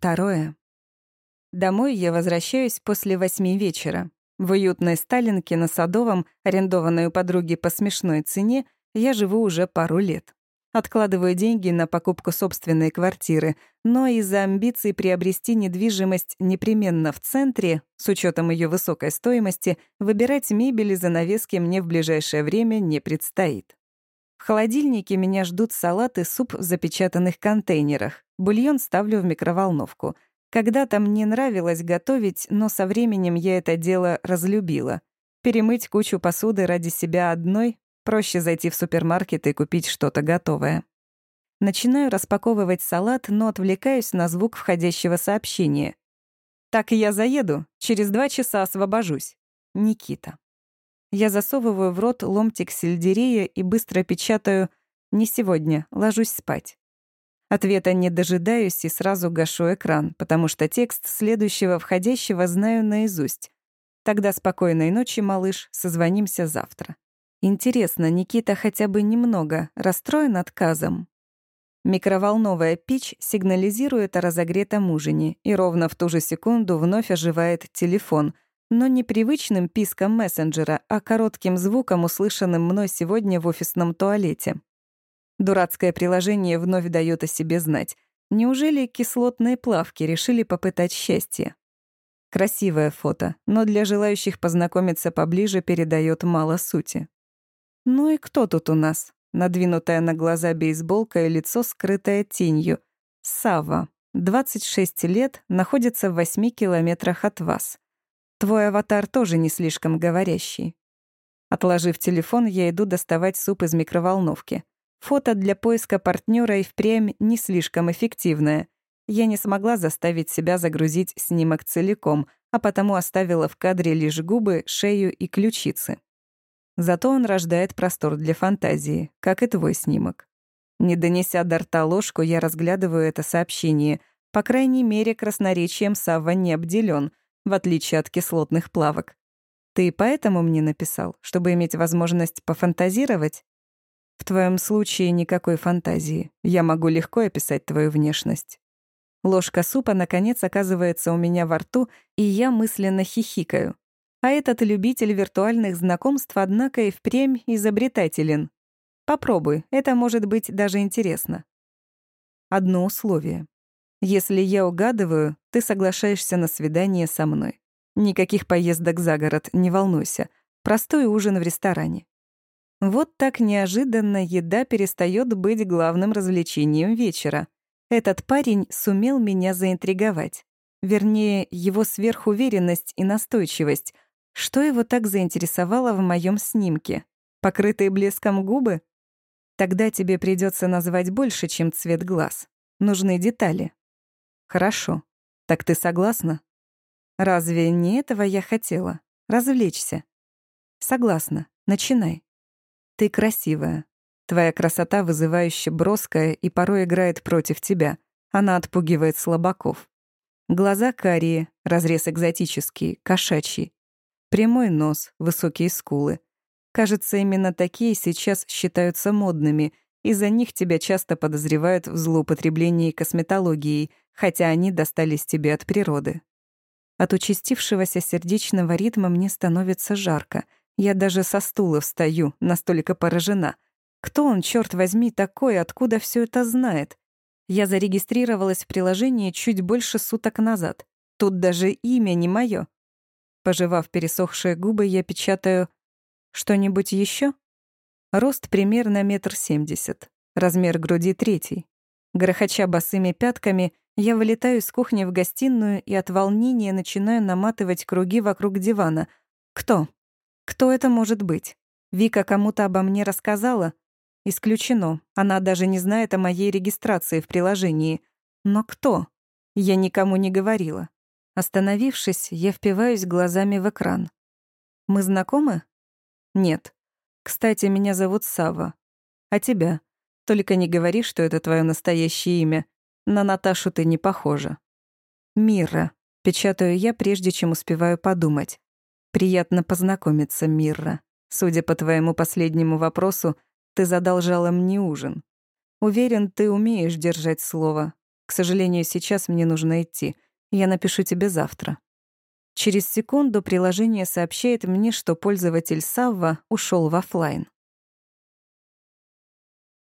Второе. Домой я возвращаюсь после восьми вечера. В уютной Сталинке на Садовом, арендованной у подруги по смешной цене, я живу уже пару лет. Откладываю деньги на покупку собственной квартиры, но из-за амбиций приобрести недвижимость непременно в центре, с учетом ее высокой стоимости, выбирать мебель и занавески мне в ближайшее время не предстоит. В холодильнике меня ждут салат и суп в запечатанных контейнерах. Бульон ставлю в микроволновку. Когда-то мне нравилось готовить, но со временем я это дело разлюбила. Перемыть кучу посуды ради себя одной Проще зайти в супермаркет и купить что-то готовое. Начинаю распаковывать салат, но отвлекаюсь на звук входящего сообщения. «Так я заеду. Через два часа освобожусь. Никита». Я засовываю в рот ломтик сельдерея и быстро печатаю «Не сегодня, ложусь спать». Ответа не дожидаюсь и сразу гашу экран, потому что текст следующего входящего знаю наизусть. Тогда спокойной ночи, малыш, созвонимся завтра. Интересно, Никита хотя бы немного расстроен отказом? Микроволновая печь сигнализирует о разогретом ужине, и ровно в ту же секунду вновь оживает телефон, но не привычным писком мессенджера, а коротким звуком, услышанным мной сегодня в офисном туалете. Дурацкое приложение вновь дает о себе знать. Неужели кислотные плавки решили попытать счастье? Красивое фото, но для желающих познакомиться поближе передает мало сути. Ну и кто тут у нас? Надвинутая на глаза бейсболка и лицо, скрытое тенью. Сава, 26 лет, находится в 8 километрах от вас. Твой аватар тоже не слишком говорящий. Отложив телефон, я иду доставать суп из микроволновки. Фото для поиска партнера и впрямь не слишком эффективное. Я не смогла заставить себя загрузить снимок целиком, а потому оставила в кадре лишь губы, шею и ключицы. Зато он рождает простор для фантазии, как и твой снимок. Не донеся до рта ложку, я разглядываю это сообщение. По крайней мере, красноречием Савва не обделен, в отличие от кислотных плавок. Ты поэтому мне написал, чтобы иметь возможность пофантазировать? В твоем случае никакой фантазии. Я могу легко описать твою внешность. Ложка супа, наконец, оказывается у меня во рту, и я мысленно хихикаю. А этот любитель виртуальных знакомств, однако, и впрямь изобретателен. Попробуй, это может быть даже интересно. Одно условие. Если я угадываю, ты соглашаешься на свидание со мной. Никаких поездок за город, не волнуйся. Простой ужин в ресторане. Вот так неожиданно еда перестает быть главным развлечением вечера. Этот парень сумел меня заинтриговать. Вернее, его сверхуверенность и настойчивость — что его так заинтересовало в моем снимке? Покрытые блеском губы? Тогда тебе придется назвать больше, чем цвет глаз. Нужны детали. Хорошо. Так ты согласна? Разве не этого я хотела? Развлечься. Согласна. Начинай. Ты красивая. Твоя красота вызывающе броская и порой играет против тебя. Она отпугивает слабаков. Глаза карие, разрез экзотический, кошачий. Прямой нос, высокие скулы. Кажется, именно такие сейчас считаются модными, из-за них тебя часто подозревают в злоупотреблении косметологией, хотя они достались тебе от природы. От участившегося сердечного ритма мне становится жарко. Я даже со стула встаю, настолько поражена. Кто он, черт возьми, такой, откуда все это знает? Я зарегистрировалась в приложении чуть больше суток назад. Тут даже имя не мое. Пожевав пересохшие губы, я печатаю «Что-нибудь еще? Рост примерно метр семьдесят. Размер груди третий. Грохоча босыми пятками, я вылетаю из кухни в гостиную и от волнения начинаю наматывать круги вокруг дивана. Кто? Кто это может быть? Вика кому-то обо мне рассказала? Исключено. Она даже не знает о моей регистрации в приложении. Но кто? Я никому не говорила. Остановившись, я впиваюсь глазами в экран. «Мы знакомы?» «Нет. Кстати, меня зовут Сава. А тебя? Только не говори, что это твое настоящее имя. На Наташу ты не похожа». «Мира», — печатаю я, прежде чем успеваю подумать. «Приятно познакомиться, Мирра. Судя по твоему последнему вопросу, ты задолжала мне ужин. Уверен, ты умеешь держать слово. К сожалению, сейчас мне нужно идти. Я напишу тебе завтра». Через секунду приложение сообщает мне, что пользователь Савва ушел в офлайн.